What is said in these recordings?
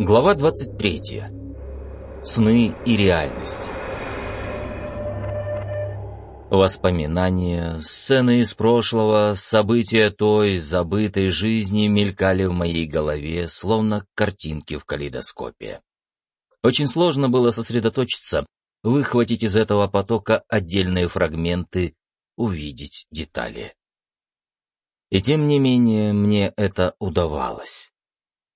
Глава 23. Сны и реальность. Воспоминания, сцены из прошлого, события той забытой жизни мелькали в моей голове, словно картинки в калейдоскопе. Очень сложно было сосредоточиться, выхватить из этого потока отдельные фрагменты, увидеть детали. И тем не менее мне это удавалось.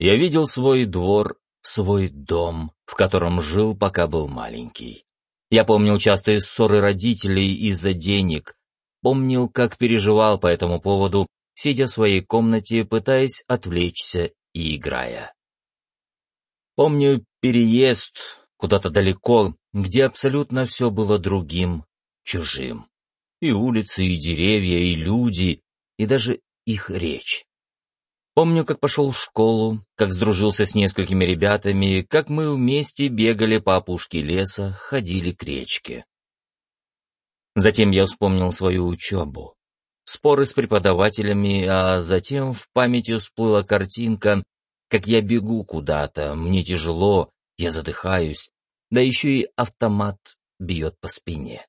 Я видел свой двор, свой дом, в котором жил, пока был маленький. Я помнил частые ссоры родителей из-за денег, помнил, как переживал по этому поводу, сидя в своей комнате, пытаясь отвлечься и играя. Помню переезд куда-то далеко, где абсолютно все было другим, чужим. И улицы, и деревья, и люди, и даже их речь. Помню, как пошел в школу, как сдружился с несколькими ребятами, как мы вместе бегали по опушке леса, ходили к речке. Затем я вспомнил свою учебу. Споры с преподавателями, а затем в памяти всплыла картинка, как я бегу куда-то, мне тяжело, я задыхаюсь, да еще и автомат бьет по спине.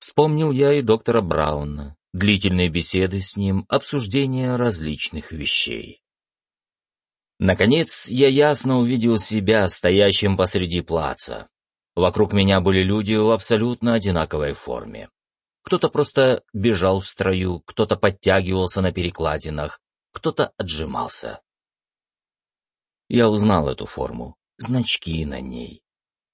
Вспомнил я и доктора Брауна, длительные беседы с ним, обсуждение различных вещей. Наконец, я ясно увидел себя стоящим посреди плаца. Вокруг меня были люди в абсолютно одинаковой форме. Кто-то просто бежал в строю, кто-то подтягивался на перекладинах, кто-то отжимался. Я узнал эту форму, значки на ней.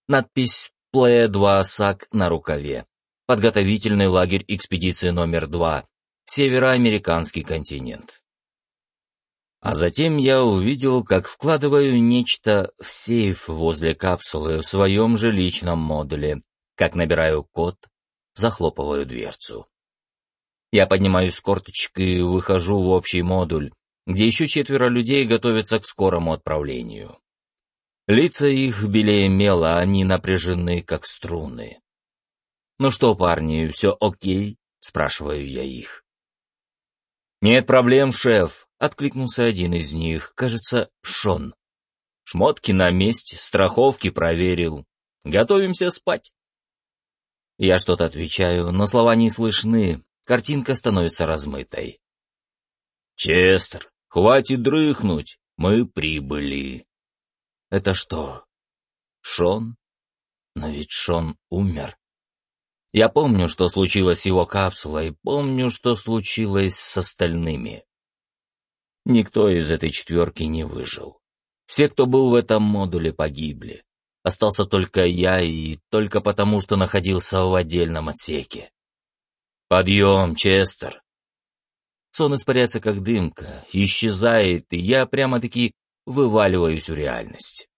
Надпись «Плея 2 САК» на рукаве подготовительный лагерь экспедиции номер два, североамериканский континент. А затем я увидел, как вкладываю нечто в сейф возле капсулы в своем же личном модуле, как набираю код, захлопываю дверцу. Я поднимаюсь с корточкой и выхожу в общий модуль, где еще четверо людей готовятся к скорому отправлению. Лица их белее мела, они напряжены, как струны. «Ну что, парни, все окей?» — спрашиваю я их. «Нет проблем, шеф», — откликнулся один из них, кажется, Шон. «Шмотки на месте, страховки проверил. Готовимся спать». Я что-то отвечаю, но слова не слышны, картинка становится размытой. «Честер, хватит дрыхнуть, мы прибыли». «Это что, Шон? Но ведь Шон умер». Я помню, что случилось с его капсулой, помню, что случилось с остальными. Никто из этой четверки не выжил. Все, кто был в этом модуле, погибли. Остался только я и только потому, что находился в отдельном отсеке. «Подъем, Честер!» Сон испаряется как дымка, исчезает, и я прямо-таки вываливаюсь в реальность.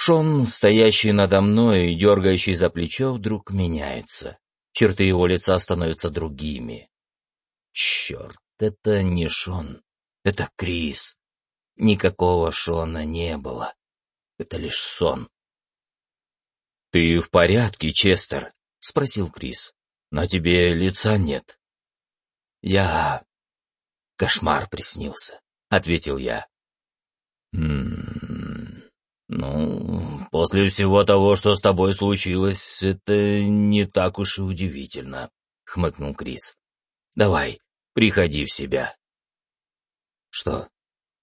Шон, стоящий надо мной и дергающий за плечо, вдруг меняется. Черты его лица становятся другими. Черт, это не Шон, это Крис. Никакого Шона не было. Это лишь сон. «Ты в порядке, Честер?» — спросил Крис. «На тебе лица нет». «Я...» «Кошмар приснился», — ответил я. «М «Ну, после всего того, что с тобой случилось, это не так уж и удивительно», — хмыкнул Крис. «Давай, приходи в себя». «Что?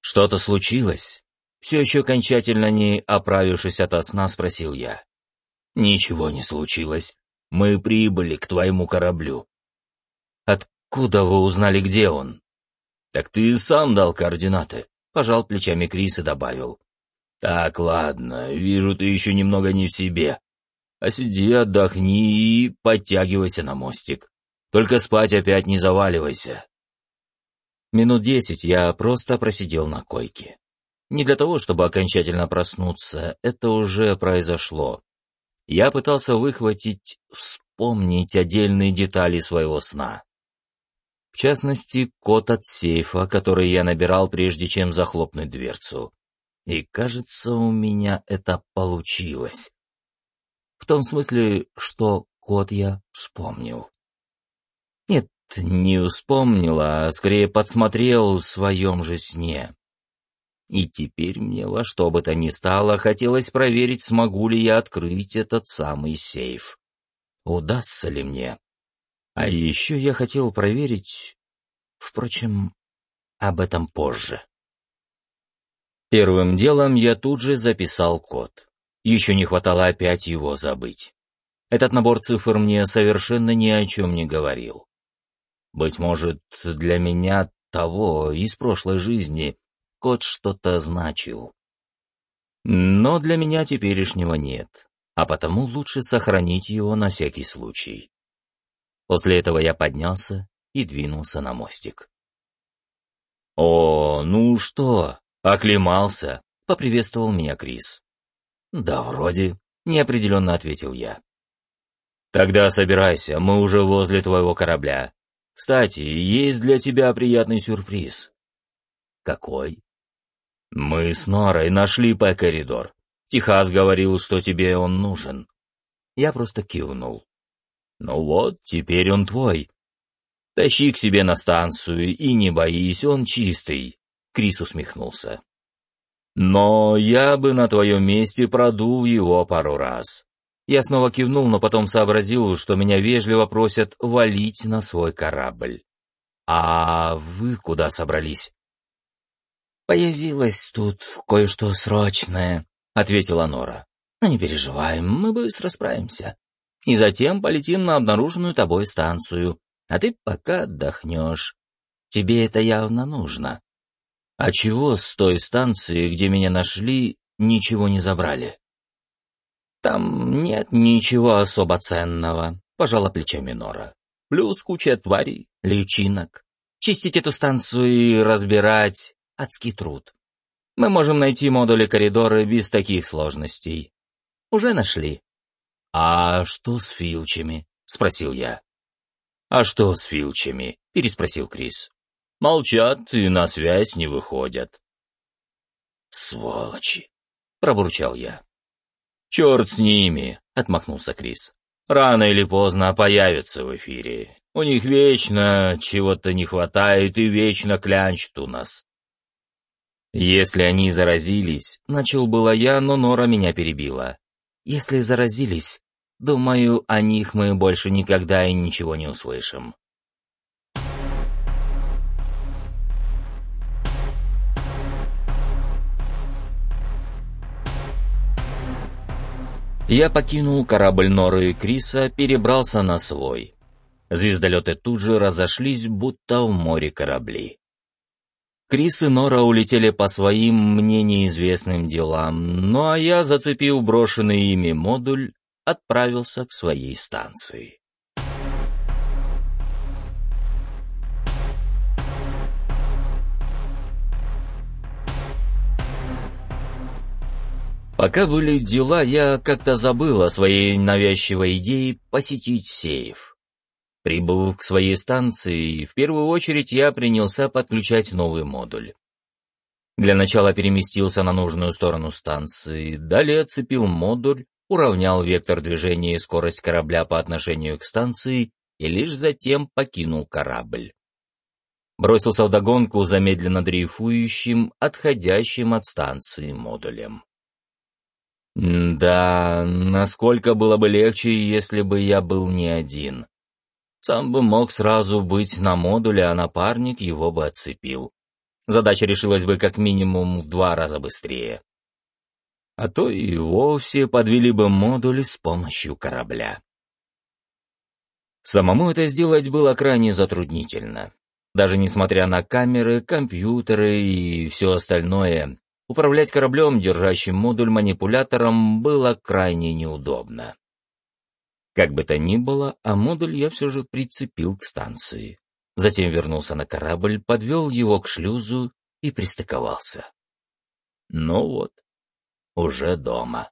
Что-то случилось?» Все еще окончательно не оправившись от сна, спросил я. «Ничего не случилось. Мы прибыли к твоему кораблю». «Откуда вы узнали, где он?» «Так ты сам дал координаты», — пожал плечами Крис и добавил. «Так, ладно, вижу, ты еще немного не в себе. А сиди, отдохни и подтягивайся на мостик. Только спать опять не заваливайся». Минут десять я просто просидел на койке. Не для того, чтобы окончательно проснуться, это уже произошло. Я пытался выхватить, вспомнить отдельные детали своего сна. В частности, код от сейфа, который я набирал, прежде чем захлопнуть дверцу. И, кажется, у меня это получилось. В том смысле, что код я вспомнил. Нет, не вспомнил, а скорее подсмотрел в своем же сне. И теперь мне во что бы то ни стало хотелось проверить, смогу ли я открыть этот самый сейф. Удастся ли мне? А еще я хотел проверить... Впрочем, об этом позже. Первым делом я тут же записал код. Еще не хватало опять его забыть. Этот набор цифр мне совершенно ни о чем не говорил. Быть может, для меня того из прошлой жизни код что-то значил. Но для меня теперешнего нет, а потому лучше сохранить его на всякий случай. После этого я поднялся и двинулся на мостик. «О, ну что, оклемался?» — поприветствовал меня Крис. «Да, вроде», — неопределенно ответил я. «Тогда собирайся, мы уже возле твоего корабля. Кстати, есть для тебя приятный сюрприз». «Какой?» «Мы с Норой нашли П-коридор. Техас говорил, что тебе он нужен». Я просто кивнул. «Ну вот, теперь он твой. Тащи к себе на станцию и не боись, он чистый», — Крис усмехнулся. «Но я бы на твоем месте продул его пару раз». Я снова кивнул, но потом сообразил, что меня вежливо просят валить на свой корабль. «А вы куда собрались?» «Появилось тут кое-что срочное», — ответила Нора. «Но не переживай, мы быстро справимся. И затем полетим на обнаруженную тобой станцию, а ты пока отдохнешь. Тебе это явно нужно». «А чего с той станции, где меня нашли, ничего не забрали?» «Там нет ничего особо ценного», — пожала плечами Нора. «Плюс куча тварей, личинок. Чистить эту станцию и разбирать адский труд. Мы можем найти модули коридора без таких сложностей. Уже нашли. А что с филчами? спросил я. А что с филчами? переспросил Крис. Молчат и на связь не выходят. Сволочи, пробурчал я. Черт с ними, отмахнулся Крис. Рано или поздно появятся в эфире. У них вечно чего-то не хватает и вечно клянчат у нас. «Если они заразились...» — начал было я, но Нора меня перебила. «Если заразились, думаю, о них мы больше никогда и ничего не услышим». Я покинул корабль Норы и Криса, перебрался на свой. Звездолеты тут же разошлись, будто в море корабли. Крис и Нора улетели по своим мне неизвестным делам, ну а я, зацепив брошенный ими модуль, отправился к своей станции. Пока были дела, я как-то забыл о своей навязчивой идее посетить сейф. Прибыв к своей станции, в первую очередь я принялся подключать новый модуль. Для начала переместился на нужную сторону станции, далее отцепил модуль, уравнял вектор движения и скорость корабля по отношению к станции и лишь затем покинул корабль. Бросился вдогонку за медленно дрейфующим, отходящим от станции модулем. Да, насколько было бы легче, если бы я был не один. Сам бы мог сразу быть на модуле, а напарник его бы отцепил. Задача решилась бы как минимум в два раза быстрее. А то и вовсе подвели бы модуль с помощью корабля. Самому это сделать было крайне затруднительно. Даже несмотря на камеры, компьютеры и все остальное, управлять кораблем, держащим модуль манипулятором, было крайне неудобно. Как бы то ни было, а модуль я все же прицепил к станции. Затем вернулся на корабль, подвел его к шлюзу и пристыковался. Ну вот, уже дома.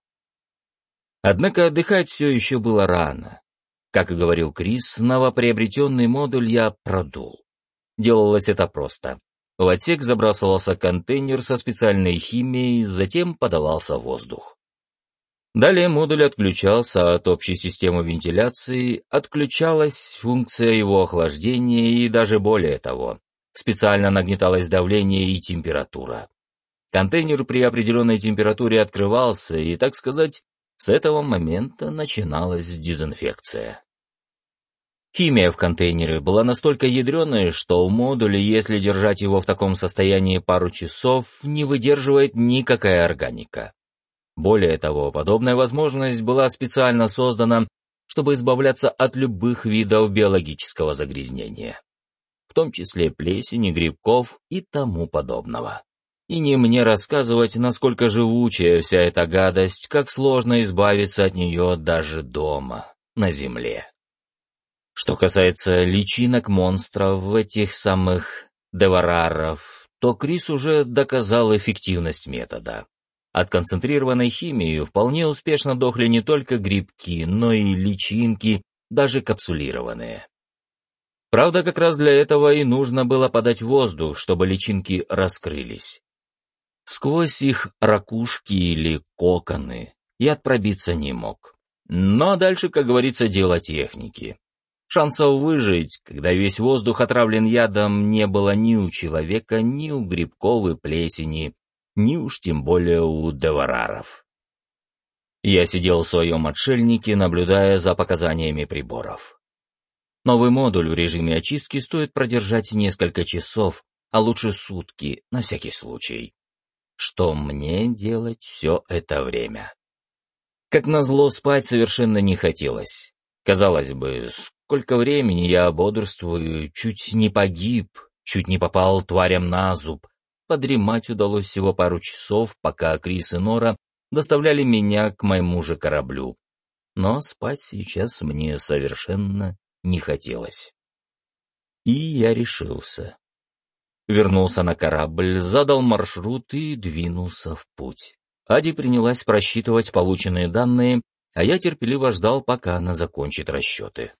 Однако отдыхать все еще было рано. Как и говорил Крис, новоприобретенный модуль я продул. Делалось это просто. В отсек забрасывался контейнер со специальной химией, затем подавался воздух. Далее модуль отключался от общей системы вентиляции, отключалась функция его охлаждения и даже более того, специально нагнеталось давление и температура. Контейнер при определенной температуре открывался, и, так сказать, с этого момента начиналась дезинфекция. Химия в контейнере была настолько ядреной, что у модуля, если держать его в таком состоянии пару часов, не выдерживает никакая органика. Более того, подобная возможность была специально создана, чтобы избавляться от любых видов биологического загрязнения, в том числе плесени, грибков и тому подобного. И не мне рассказывать, насколько живучая вся эта гадость, как сложно избавиться от нее даже дома, на земле. Что касается личинок монстров, этих самых девараров, то Крис уже доказал эффективность метода. От концентрированной химии вполне успешно дохли не только грибки, но и личинки, даже капсулированные. Правда, как раз для этого и нужно было подать воздух, чтобы личинки раскрылись. Сквозь их ракушки или коконы яд пробиться не мог. Но дальше, как говорится, дело техники. Шансов выжить, когда весь воздух отравлен ядом, не было ни у человека, ни у грибков и плесени, ни уж тем более у девараров. Я сидел в своем отшельнике, наблюдая за показаниями приборов. Новый модуль в режиме очистки стоит продержать несколько часов, а лучше сутки, на всякий случай что мне делать все это время. Как назло, спать совершенно не хотелось. Казалось бы, сколько времени я бодрствую, чуть не погиб, чуть не попал тварям на зуб. Подремать удалось всего пару часов, пока Крис и Нора доставляли меня к моему же кораблю. Но спать сейчас мне совершенно не хотелось. И я решился вернулся на корабль, задал маршрут и двинулся в путь. Ади принялась просчитывать полученные данные, а я терпеливо ждал, пока она закончит расчеты.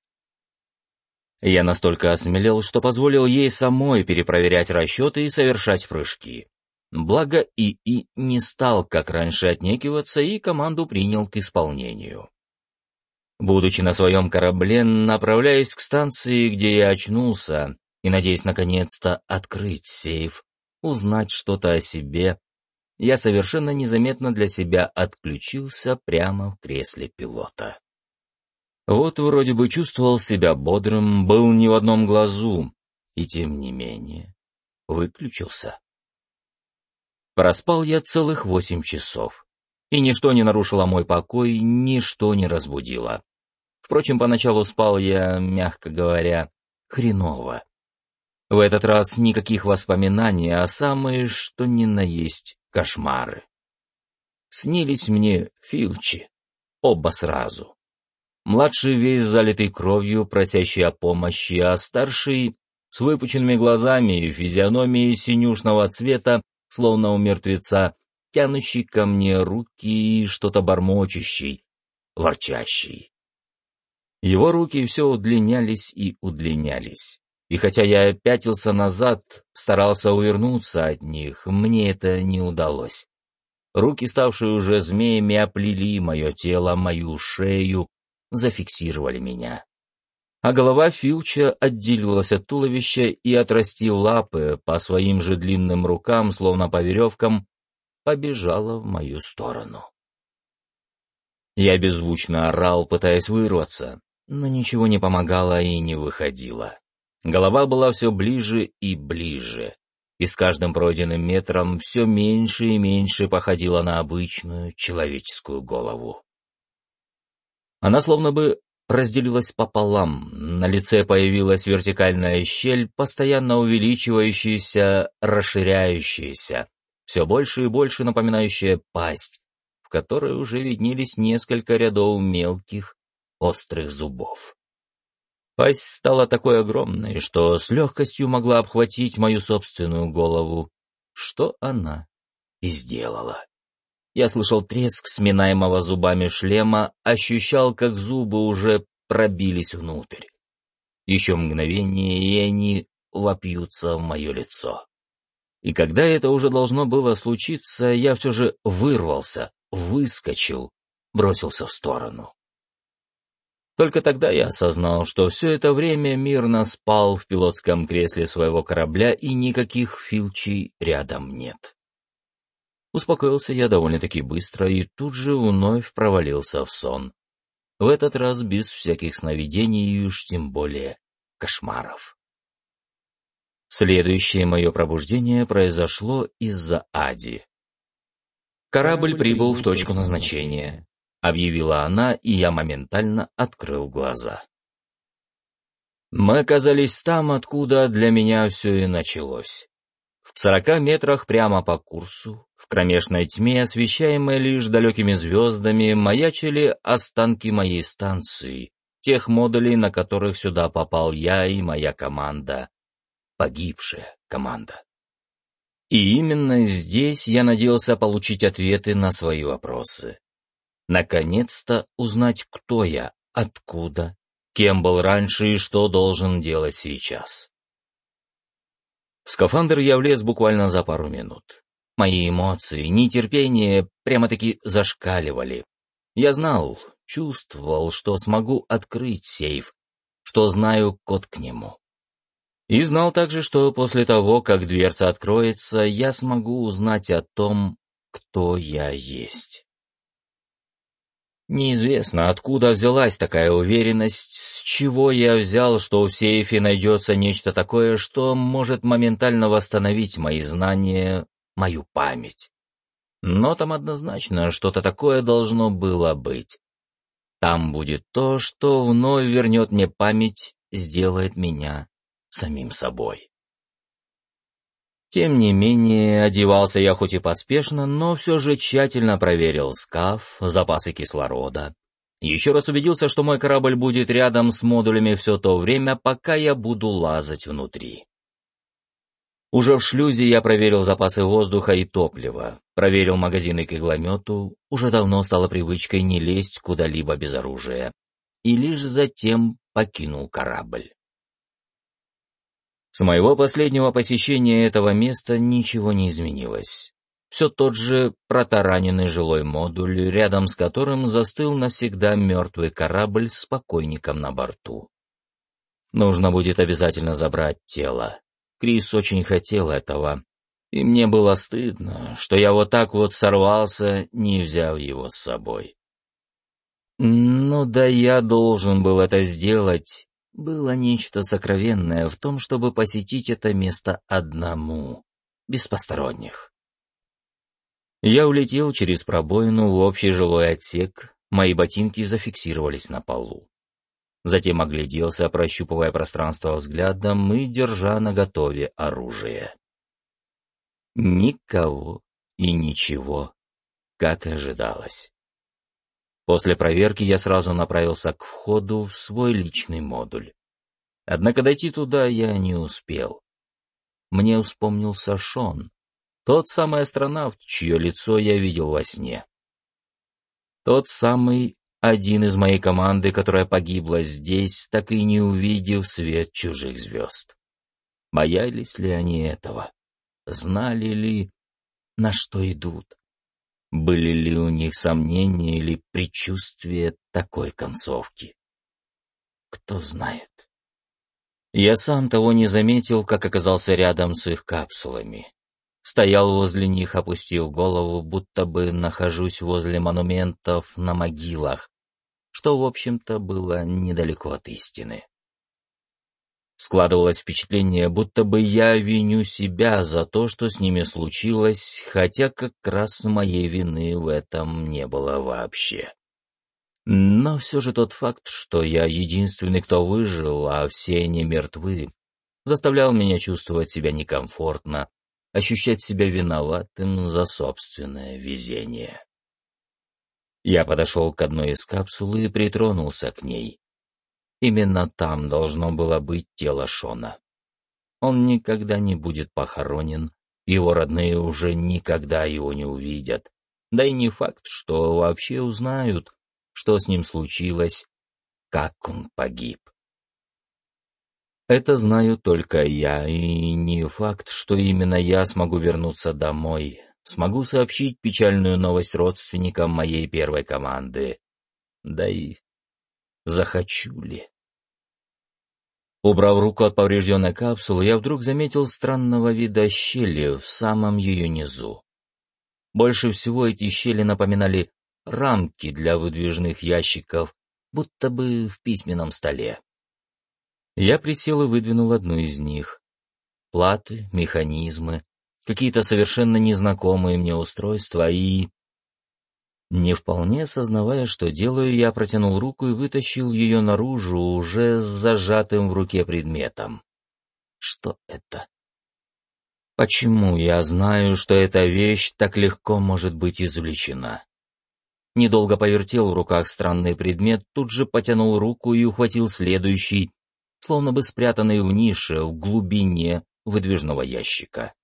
Я настолько осмелел, что позволил ей самой перепроверять расчеты и совершать прыжки. Благо ИИ не стал, как раньше, отнекиваться и команду принял к исполнению. Будучи на своем корабле, направляясь к станции, где я очнулся, и надеясь наконец-то открыть сейф, узнать что-то о себе, я совершенно незаметно для себя отключился прямо в кресле пилота. Вот вроде бы чувствовал себя бодрым, был ни в одном глазу, и тем не менее выключился. Проспал я целых восемь часов, и ничто не нарушило мой покой, ничто не разбудило. Впрочем, поначалу спал я, мягко говоря, хреново. В этот раз никаких воспоминаний, а самые, что ни на есть, кошмары. Снились мне Филчи, оба сразу. Младший весь залитый кровью, просящий о помощи, а старший с выпученными глазами и физиономией синюшного цвета, словно у мертвеца, тянущий ко мне руки и что-то бормочущий, ворчащий. Его руки все удлинялись и удлинялись. И хотя я пятился назад, старался увернуться от них, мне это не удалось. Руки, ставшие уже змеями, оплели мое тело, мою шею, зафиксировали меня. А голова Филча отделилась от туловища и, отрастив лапы по своим же длинным рукам, словно по веревкам, побежала в мою сторону. Я беззвучно орал, пытаясь вырваться, но ничего не помогало и не выходило. Голова была все ближе и ближе, и с каждым пройденным метром все меньше и меньше походила на обычную человеческую голову. Она словно бы разделилась пополам, на лице появилась вертикальная щель, постоянно увеличивающаяся, расширяющаяся, все больше и больше напоминающая пасть, в которой уже виднелись несколько рядов мелких острых зубов. Пасть стала такой огромной, что с легкостью могла обхватить мою собственную голову, что она и сделала. Я слышал треск сминаемого зубами шлема, ощущал, как зубы уже пробились внутрь. Еще мгновение, и они вопьются в мое лицо. И когда это уже должно было случиться, я все же вырвался, выскочил, бросился в сторону. Только тогда я осознал, что все это время мирно спал в пилотском кресле своего корабля и никаких филчей рядом нет. Успокоился я довольно-таки быстро и тут же вновь провалился в сон. В этот раз без всяких сновидений и уж тем более кошмаров. Следующее мое пробуждение произошло из-за Ади. «Корабль прибыл в точку назначения», — объявила она, и я моментально открыл глаза. Мы оказались там, откуда для меня все и началось. В сорока метрах прямо по курсу, в кромешной тьме, освещаемой лишь далекими звездами, маячили останки моей станции, тех модулей, на которых сюда попал я и моя команда, погибшая команда. И именно здесь я надеялся получить ответы на свои вопросы. Наконец-то узнать, кто я, откуда, кем был раньше и что должен делать сейчас. В скафандр я влез буквально за пару минут. Мои эмоции, нетерпение прямо-таки зашкаливали. Я знал, чувствовал, что смогу открыть сейф, что знаю код к нему. И знал также, что после того, как дверца откроется, я смогу узнать о том, кто я есть. Неизвестно, откуда взялась такая уверенность, с чего я взял, что в сейфе найдется нечто такое, что может моментально восстановить мои знания, мою память. Но там однозначно что-то такое должно было быть. Там будет то, что вновь вернет мне память, сделает меня самим собой. Тем не менее, одевался я хоть и поспешно, но все же тщательно проверил скаф, запасы кислорода. Еще раз убедился, что мой корабль будет рядом с модулями все то время, пока я буду лазать внутри. Уже в шлюзе я проверил запасы воздуха и топлива, проверил магазины к игломету, уже давно стало привычкой не лезть куда-либо без оружия, и лишь затем покинул корабль. С моего последнего посещения этого места ничего не изменилось. Все тот же протараненный жилой модуль, рядом с которым застыл навсегда мертвый корабль с покойником на борту. Нужно будет обязательно забрать тело. Крис очень хотел этого, и мне было стыдно, что я вот так вот сорвался, не взяв его с собой. Ну да я должен был это сделать, было нечто сокровенное в том, чтобы посетить это место одному, без посторонних. Я улетел через пробоину в общий жилой отсек, мои ботинки зафиксировались на полу. Затем огляделся, прощупывая пространство взглядом и держа наготове оружие. Никого и ничего, как и ожидалось. После проверки я сразу направился к входу в свой личный модуль. Однако дойти туда я не успел. Мне вспомнился Шон, тот самый астронавт, чье лицо я видел во сне. Тот самый один из моей команды, которая погибла здесь, так и не увидев свет чужих звезд. Боялись ли они этого? Знали ли, на что идут? Были ли у них сомнения или предчувствия такой концовки? Кто знает. Я сам того не заметил, как оказался рядом с их капсулами. Стоял возле них, опустив голову, будто бы нахожусь возле монументов на могилах, что, в общем-то, было недалеко от истины. Складывалось впечатление, будто бы я виню себя за то, что с ними случилось, хотя как раз моей вины в этом не было вообще. Но все же тот факт, что я единственный, кто выжил, а все они мертвы, заставлял меня чувствовать себя некомфортно, ощущать себя виноватым за собственное везение. Я подошел к одной из капсул и притронулся к ней. Именно там должно было быть тело Шона. Он никогда не будет похоронен, его родные уже никогда его не увидят. Да и не факт, что вообще узнают, что с ним случилось, как он погиб. Это знаю только я, и не факт, что именно я смогу вернуться домой, смогу сообщить печальную новость родственникам моей первой команды. Да и захочу ли. Убрав руку от поврежденной капсулы, я вдруг заметил странного вида щели в самом ее низу. Больше всего эти щели напоминали рамки для выдвижных ящиков, будто бы в письменном столе. Я присел и выдвинул одну из них. Платы, механизмы, какие-то совершенно незнакомые мне устройства и... Не вполне осознавая, что делаю, я протянул руку и вытащил ее наружу уже с зажатым в руке предметом. Что это? Почему я знаю, что эта вещь так легко может быть извлечена? Недолго повертел в руках странный предмет, тут же потянул руку и ухватил следующий, словно бы спрятанный в нише, в глубине выдвижного ящика.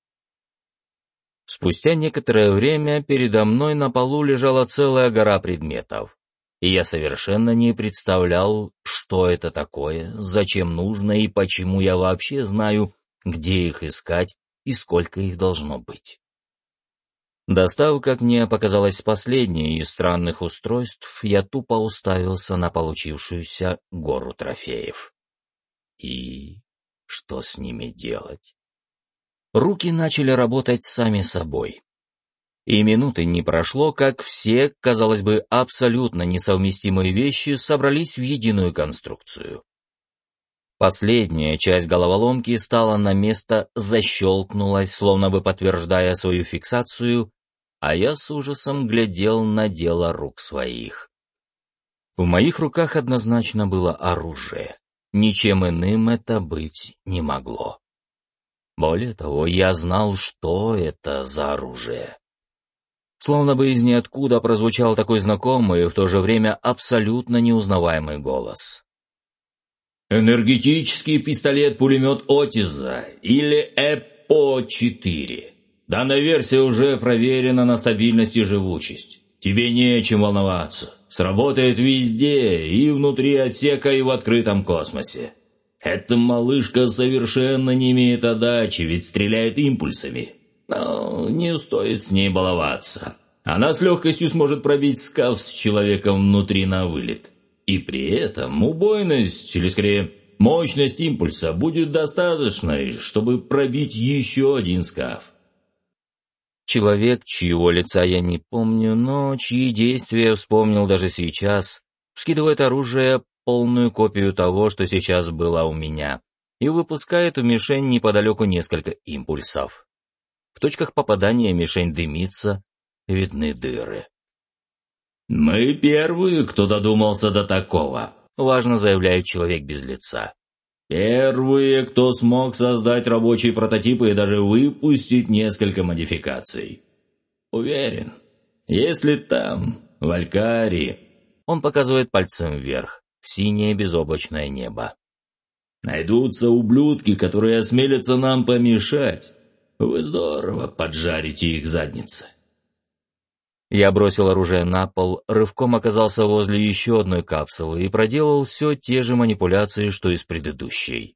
Спустя некоторое время передо мной на полу лежала целая гора предметов, и я совершенно не представлял, что это такое, зачем нужно и почему я вообще знаю, где их искать и сколько их должно быть. Достав, как мне показалось, последнее из странных устройств, я тупо уставился на получившуюся гору трофеев. И что с ними делать? Руки начали работать сами собой. И минуты не прошло, как все, казалось бы, абсолютно несовместимые вещи собрались в единую конструкцию. Последняя часть головоломки стала на место, защелкнулась, словно бы подтверждая свою фиксацию, а я с ужасом глядел на дело рук своих. В моих руках однозначно было оружие. Ничем иным это быть не могло. Более того, я знал, что это за оружие. Словно бы из ниоткуда прозвучал такой знакомый и в то же время абсолютно неузнаваемый голос. «Энергетический пистолет-пулемет Отиза или ЭПО-4. Данная версия уже проверена на стабильность и живучесть. Тебе нечем волноваться. Сработает везде, и внутри отсека, и в открытом космосе. Эта малышка совершенно не имеет отдачи, ведь стреляет импульсами. Но не стоит с ней баловаться. Она с легкостью сможет пробить скаф с человеком внутри на вылет. И при этом убойность, или скорее мощность импульса будет достаточной, чтобы пробить еще один скаф. Человек, чьего лица я не помню, но чьи действия вспомнил даже сейчас, скидывает оружие, полную копию того, что сейчас было у меня, и выпускает в мишень неподалеку несколько импульсов. В точках попадания мишень дымится, видны дыры. «Мы первые, кто додумался до такого», — важно заявляет человек без лица. Первые, кто смог создать рабочие прототипы и даже выпустить несколько модификаций. Уверен, если там, в Алькарии... Он показывает пальцем вверх, синее безоблачное небо. Найдутся ублюдки, которые осмелятся нам помешать. Вы здорово поджарите их задницы. Я бросил оружие на пол, рывком оказался возле еще одной капсулы и проделал все те же манипуляции, что и с предыдущей.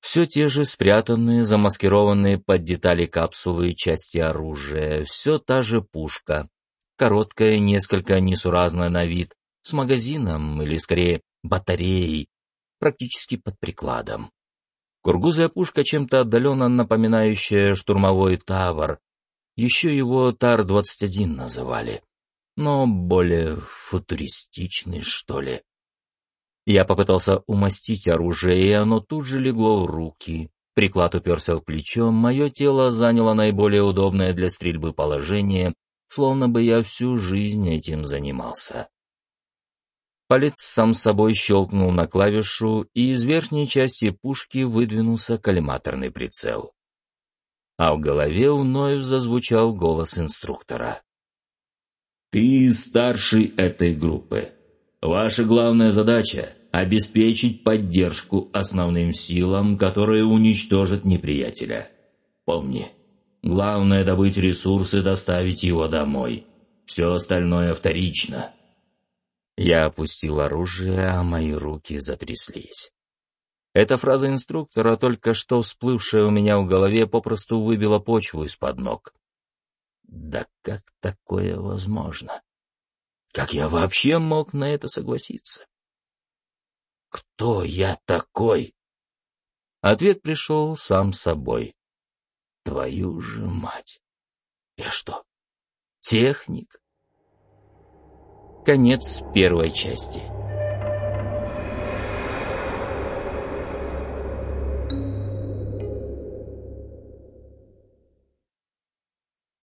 Все те же спрятанные, замаскированные под детали капсулы и части оружия, все та же пушка, короткая, несколько несуразная на вид, с магазином, или скорее батареей, практически под прикладом. Кургузая пушка, чем-то отдаленно напоминающая штурмовой тавр, еще его Тар-21 называли, но более футуристичный, что ли. Я попытался умастить оружие, и оно тут же легло в руки. Приклад уперся в плечо, мое тело заняло наиболее удобное для стрельбы положение, словно бы я всю жизнь этим занимался. Палец сам собой щелкнул на клавишу, и из верхней части пушки выдвинулся коллиматорный прицел а в голове вновь зазвучал голос инструктора. «Ты старший этой группы. Ваша главная задача — обеспечить поддержку основным силам, которые уничтожат неприятеля. Помни, главное — добыть ресурсы и доставить его домой. Все остальное вторично». Я опустил оружие, а мои руки затряслись. Эта фраза инструктора, только что всплывшая у меня в голове, попросту выбила почву из-под ног. Да как такое возможно? Как я вообще мог на это согласиться? Кто я такой? Ответ пришел сам собой. Твою же мать! Я что, техник? Конец первой части.